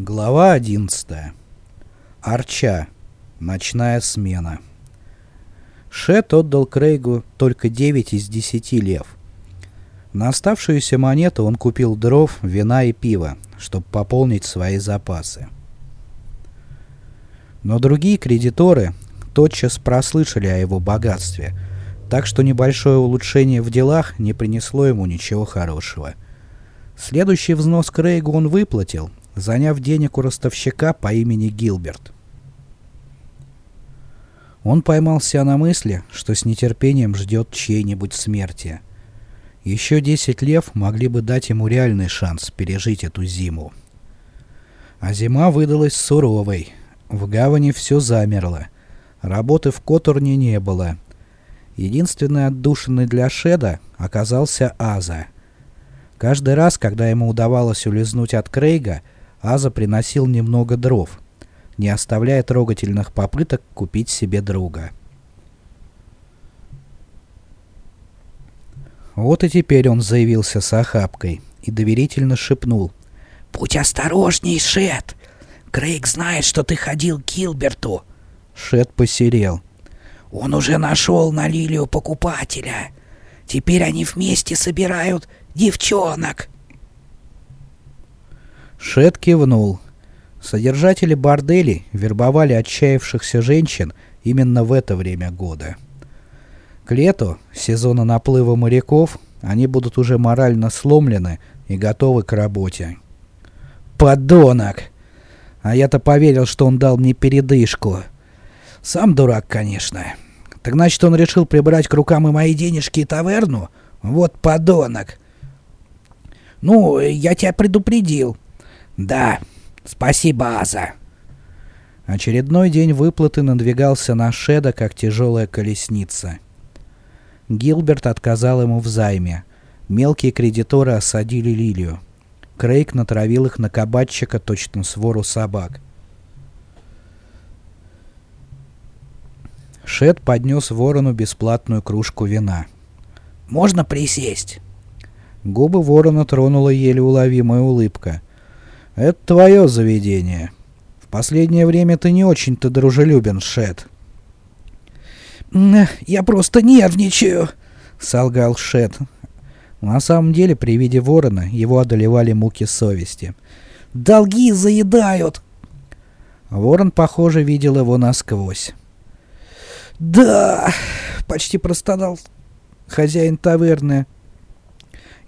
Глава 11. Арча. Ночная смена. Шет отдал Крейгу только 9 из 10 лев. На оставшуюся монету он купил дров, вина и пива, чтобы пополнить свои запасы. Но другие кредиторы тотчас прослышали о его богатстве, так что небольшое улучшение в делах не принесло ему ничего хорошего. Следующий взнос Крейгу он выплатил, заняв денег у ростовщика по имени Гилберт. Он поймался на мысли, что с нетерпением ждет чьей-нибудь смерти. Еще 10 лев могли бы дать ему реальный шанс пережить эту зиму. А зима выдалась суровой. В гавани все замерло. Работы в Которне не было. Единственной отдушиной для Шеда оказался Аза. Каждый раз, когда ему удавалось улизнуть от Крейга, Аза приносил немного дров, не оставляя трогательных попыток купить себе друга. Вот и теперь он заявился с охапкой и доверительно шепнул. «Будь осторожней, Шет! Крейг знает, что ты ходил к Килберту!» Шет посерел. «Он уже нашел на Лилию покупателя. Теперь они вместе собирают девчонок!» Шет кивнул. Содержатели борделей вербовали отчаявшихся женщин именно в это время года. К лету, сезона наплыва моряков, они будут уже морально сломлены и готовы к работе. «Подонок! А я-то поверил, что он дал мне передышку. Сам дурак, конечно. Так значит, он решил прибрать к рукам и мои денежки и таверну? Вот подонок!» «Ну, я тебя предупредил», «Да, спасибо, Аза!» Очередной день выплаты надвигался на Шеда, как тяжелая колесница. Гилберт отказал ему в займе. Мелкие кредиторы осадили Лилию. Крейг натравил их на кабачика, точно свору собак. Шед поднес ворону бесплатную кружку вина. «Можно присесть?» Губы ворона тронула еле уловимая улыбка. «Это твое заведение. В последнее время ты не очень-то дружелюбен, Шет». «Я просто нервничаю», — солгал Шет. На самом деле, при виде ворона его одолевали муки совести. «Долги заедают!» Ворон, похоже, видел его насквозь. «Да!» — почти простонал хозяин таверны.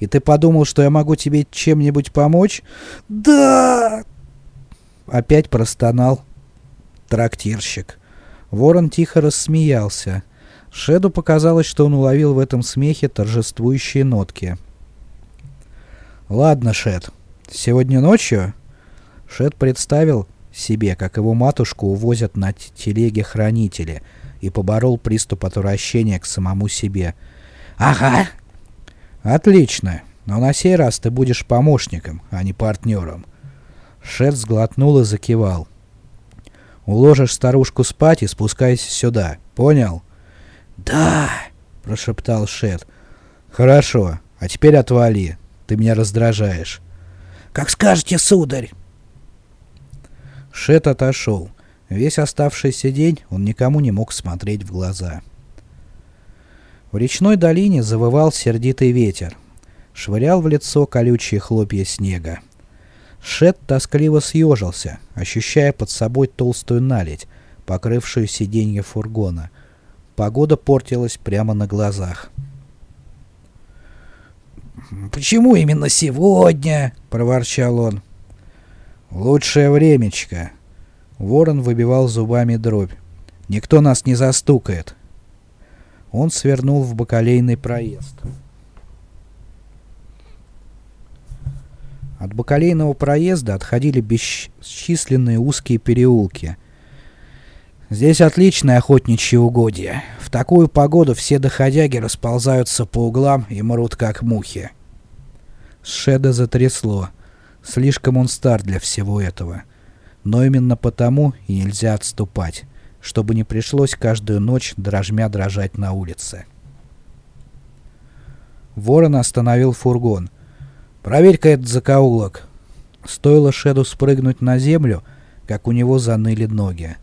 И ты подумал, что я могу тебе чем-нибудь помочь? Да! Опять простонал трактирщик. Ворон тихо рассмеялся. Шеду показалось, что он уловил в этом смехе торжествующие нотки. «Ладно, Шед, сегодня ночью...» Шед представил себе, как его матушку увозят на телеге хранители, и поборол приступ отвращения к самому себе. «Ага, «Отлично, но на сей раз ты будешь помощником, а не партнером». Шет сглотнул и закивал. «Уложишь старушку спать и спускайся сюда, понял?» «Да!» — прошептал Шет. «Хорошо, а теперь отвали, ты меня раздражаешь». «Как скажете, сударь!» Шет отошел. Весь оставшийся день он никому не мог смотреть в глаза. В речной долине завывал сердитый ветер. Швырял в лицо колючие хлопья снега. Шет тоскливо съежился, ощущая под собой толстую наледь, покрывшую сиденье фургона. Погода портилась прямо на глазах. «Почему именно сегодня?» — проворчал он. «Лучшее времечко». Ворон выбивал зубами дробь. «Никто нас не застукает. Он свернул в бакалейный проезд. От бакалейного проезда отходили бесчисленные узкие переулки. Здесь отличное охотничье угодье. В такую погоду все доходяги расползаются по углам и мрут как мухи. Шеда затрясло. Слишком он стар для всего этого. Но именно потому и нельзя отступать чтобы не пришлось каждую ночь дрожмя дрожать на улице. Ворон остановил фургон. «Проверь-ка этот закоулок». Стоило Шеду спрыгнуть на землю, как у него заныли ноги.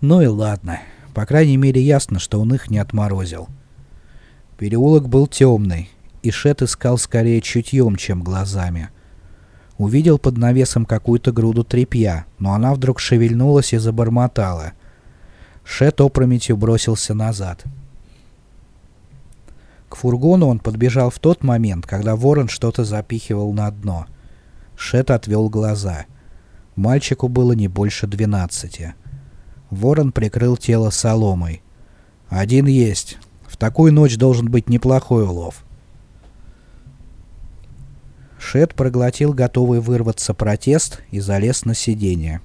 Ну и ладно. По крайней мере ясно, что он их не отморозил. Переулок был темный, и Шет искал скорее чутьем, чем глазами. Увидел под навесом какую-то груду тряпья, но она вдруг шевельнулась и забормотала. Шет опрометью бросился назад. К фургону он подбежал в тот момент, когда ворон что-то запихивал на дно. Шет отвел глаза. Мальчику было не больше двенадцати. Ворон прикрыл тело соломой. «Один есть. В такую ночь должен быть неплохой улов». Шет проглотил готовый вырваться протест и залез на сиденье.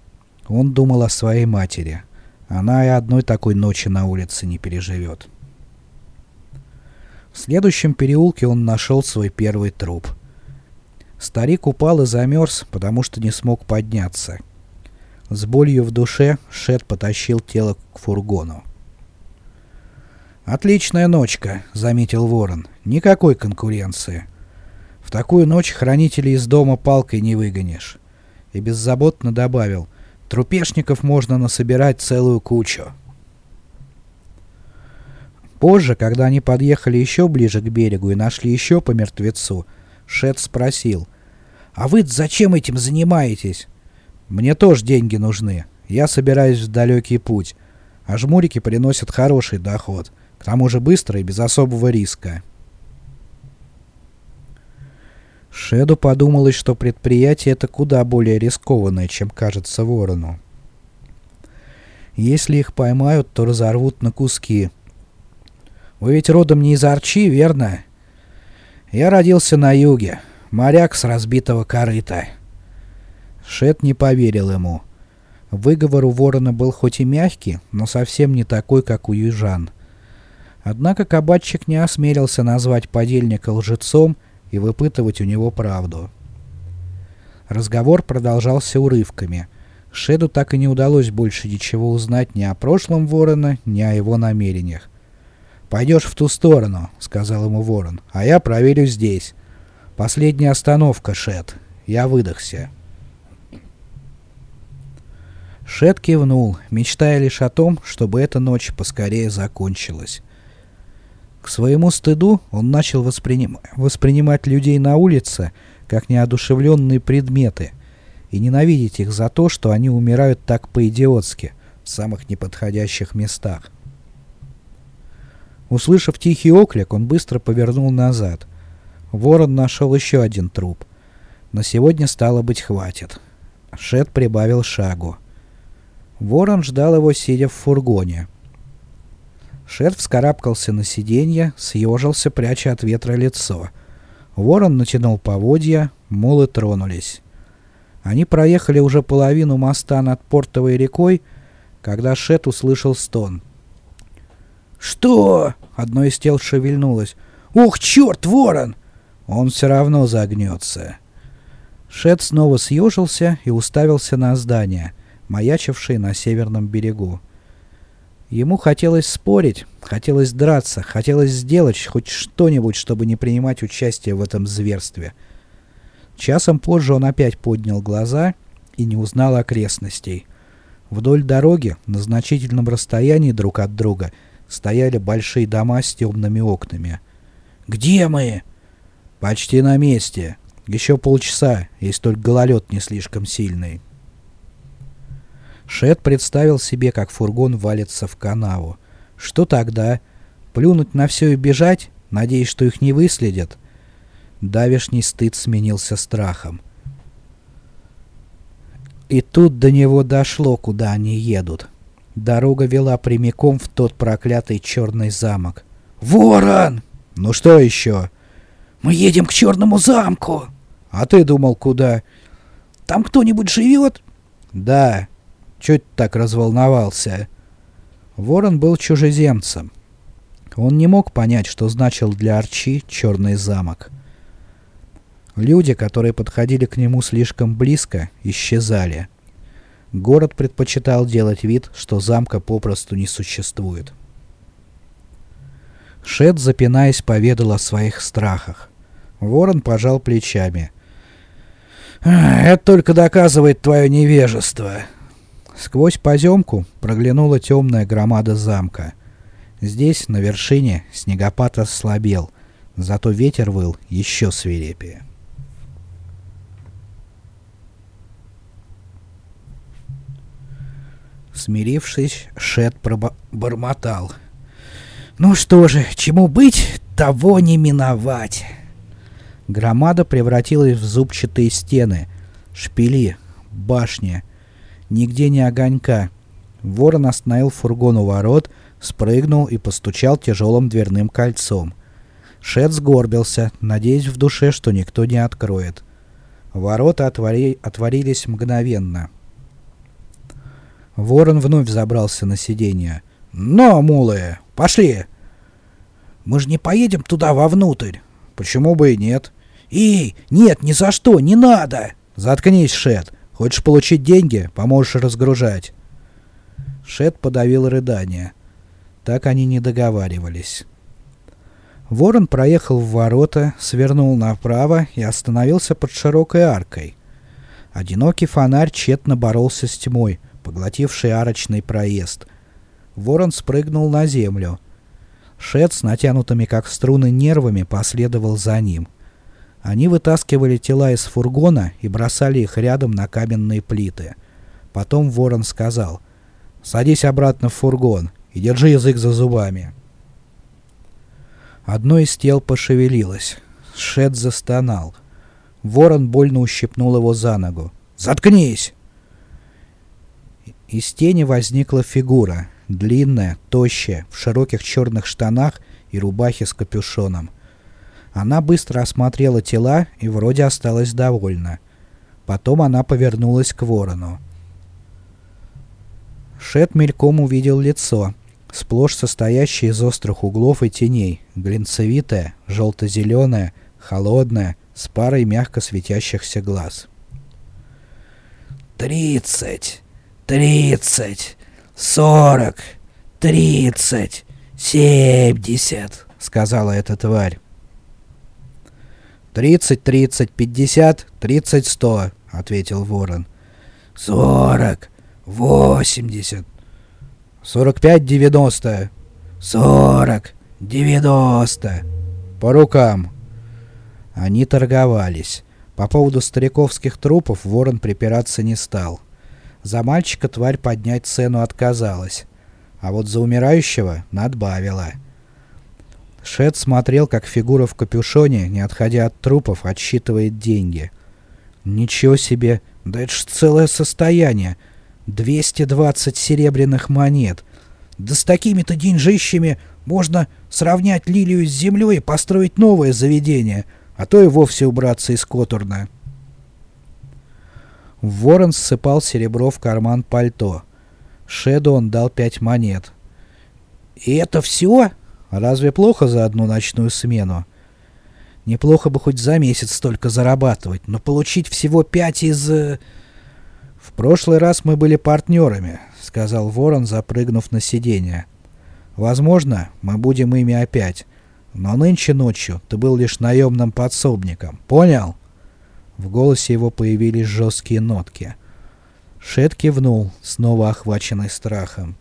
Он думал о своей матери. Она и одной такой ночи на улице не переживет. В следующем переулке он нашел свой первый труп. Старик упал и замерз, потому что не смог подняться. С болью в душе Шет потащил тело к фургону. «Отличная ночка», — заметил Ворон. «Никакой конкуренции. В такую ночь хранителей из дома палкой не выгонишь». И беззаботно добавил. «Трупешников можно насобирать целую кучу». Позже, когда они подъехали еще ближе к берегу и нашли еще по мертвецу, Шет спросил. «А вы зачем этим занимаетесь?» Мне тоже деньги нужны. Я собираюсь в далекий путь. А жмурики приносят хороший доход. К тому же быстро и без особого риска. Шеду подумалось, что предприятие это куда более рискованное, чем кажется ворону. Если их поймают, то разорвут на куски. Вы ведь родом не из Арчи, верно? Я родился на юге, моряк с разбитого корыта. Шет не поверил ему. Выговор у ворона был хоть и мягкий, но совсем не такой, как у южан. Однако кабачик не осмелился назвать подельника лжецом и выпытывать у него правду. Разговор продолжался урывками. Шеду так и не удалось больше ничего узнать ни о прошлом ворона, ни о его намерениях. «Пойдешь в ту сторону», — сказал ему ворон, — «а я проверю здесь. Последняя остановка, Шед. Я выдохся». Шет кивнул, мечтая лишь о том, чтобы эта ночь поскорее закончилась. К своему стыду он начал восприним... воспринимать людей на улице как неодушевленные предметы и ненавидеть их за то, что они умирают так по-идиотски в самых неподходящих местах. Услышав тихий оклик, он быстро повернул назад. Ворон нашел еще один труп. На сегодня стало быть хватит. Шет прибавил шагу. Ворон ждал его, сидя в фургоне. Шет вскарабкался на сиденье, съежился, пряча от ветра лицо. Ворон натянул поводья, молы тронулись. Они проехали уже половину моста над портовой рекой, когда Шет услышал стон. «Что?» — одно из тел шевельнулось. «Ух, черт, ворон!» «Он все равно загнется». Шет снова съежился и уставился на здание — маячивший на северном берегу. Ему хотелось спорить, хотелось драться, хотелось сделать хоть что-нибудь, чтобы не принимать участие в этом зверстве. Часом позже он опять поднял глаза и не узнал окрестностей. Вдоль дороги, на значительном расстоянии друг от друга, стояли большие дома с темными окнами. «Где мы?» «Почти на месте. Еще полчаса, если только гололед не слишком сильный». Шет представил себе, как фургон валится в канаву. Что тогда? Плюнуть на все и бежать, надеясь, что их не выследят? Давишний стыд сменился страхом. И тут до него дошло, куда они едут. Дорога вела прямиком в тот проклятый черный замок. «Ворон!» «Ну что еще?» «Мы едем к черному замку!» «А ты думал, куда?» «Там кто-нибудь живет?» «Да, Чё ты так разволновался?» Ворон был чужеземцем. Он не мог понять, что значил для Арчи черный замок. Люди, которые подходили к нему слишком близко, исчезали. Город предпочитал делать вид, что замка попросту не существует. Шет, запинаясь, поведал о своих страхах. Ворон пожал плечами. Это только доказывает твое невежество. Сквозь поземку проглянула темная громада замка. Здесь, на вершине, снегопад ослабел, зато ветер выл еще свирепее. Смирившись, Шет пробормотал. «Ну что же, чему быть, того не миновать!» Громада превратилась в зубчатые стены, шпили, башни. Нигде не огонька. Ворон остановил фургон у ворот, спрыгнул и постучал тяжелым дверным кольцом. Шет сгорбился, надеясь в душе, что никто не откроет. Ворота отвори... отворились мгновенно. Ворон вновь забрался на сиденье. «Но, мулы, пошли!» «Мы же не поедем туда вовнутрь!» «Почему бы и нет?» «Эй, нет, ни за что, не надо!» «Заткнись, Шет. Хочешь получить деньги, поможешь разгружать». Шет подавил рыдание. Так они не договаривались. Ворон проехал в ворота, свернул направо и остановился под широкой аркой. Одинокий фонарь тщетно боролся с тьмой, поглотивший арочный проезд. Ворон спрыгнул на землю. Шет с натянутыми как струны нервами последовал за ним — они вытаскивали тела из фургона и бросали их рядом на каменные плиты. Потом Ворон сказал, «Садись обратно в фургон и держи язык за зубами». Одно из тел пошевелилось. Шет застонал. Ворон больно ущипнул его за ногу. «Заткнись!» Из тени возникла фигура, длинная, тощая, в широких черных штанах и рубахе с капюшоном. Она быстро осмотрела тела и вроде осталась довольна. Потом она повернулась к ворону. Шет мельком увидел лицо, сплошь состоящее из острых углов и теней, глинцевитое, желто-зеленое, холодное, с парой мягко светящихся глаз. «Тридцать! Тридцать! Сорок! Тридцать! Семьдесят!» — сказала эта тварь. «Тридцать, тридцать, пятьдесят, тридцать, сто», — ответил ворон. «Сорок, восемьдесят». «Сорок пять, девяносто». «Сорок, девяносто». «По рукам». Они торговались. По поводу стариковских трупов ворон припираться не стал. За мальчика тварь поднять цену отказалась, а вот за умирающего надбавила. Шет смотрел, как фигура в капюшоне, не отходя от трупов, отсчитывает деньги. Ничего себе, да это ж целое состояние. 220 серебряных монет. Да с такими-то деньжищами можно сравнять Лилию с землей и построить новое заведение, а то и вовсе убраться из Котурна. Ворон ссыпал серебро в карман пальто. Шеду он дал пять монет. «И это все?» А разве плохо за одну ночную смену? Неплохо бы хоть за месяц столько зарабатывать, но получить всего пять из... Э, «В прошлый раз мы были партнерами», — сказал Ворон, запрыгнув на сиденье. «Возможно, мы будем ими опять. Но нынче ночью ты был лишь наемным подсобником. Понял?» В голосе его появились жесткие нотки. Шет кивнул, снова охваченный страхом.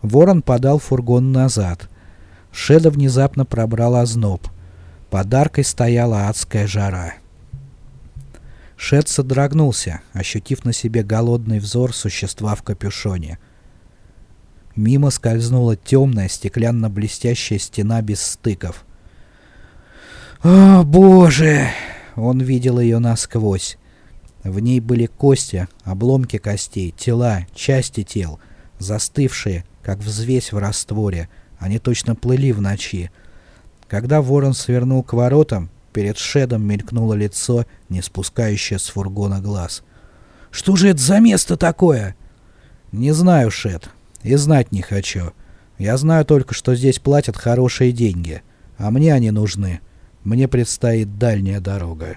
Ворон подал фургон назад — Шеда внезапно пробрал озноб. Подаркой стояла адская жара. Шед содрогнулся, ощутив на себе голодный взор существа в капюшоне. Мимо скользнула темная стеклянно-блестящая стена без стыков. «О, боже!» Он видел ее насквозь. В ней были кости, обломки костей, тела, части тел, застывшие, как взвесь в растворе, они точно плыли в ночи. Когда ворон свернул к воротам, перед Шедом мелькнуло лицо, не спускающее с фургона глаз. «Что же это за место такое?» «Не знаю, Шед, и знать не хочу. Я знаю только, что здесь платят хорошие деньги, а мне они нужны. Мне предстоит дальняя дорога».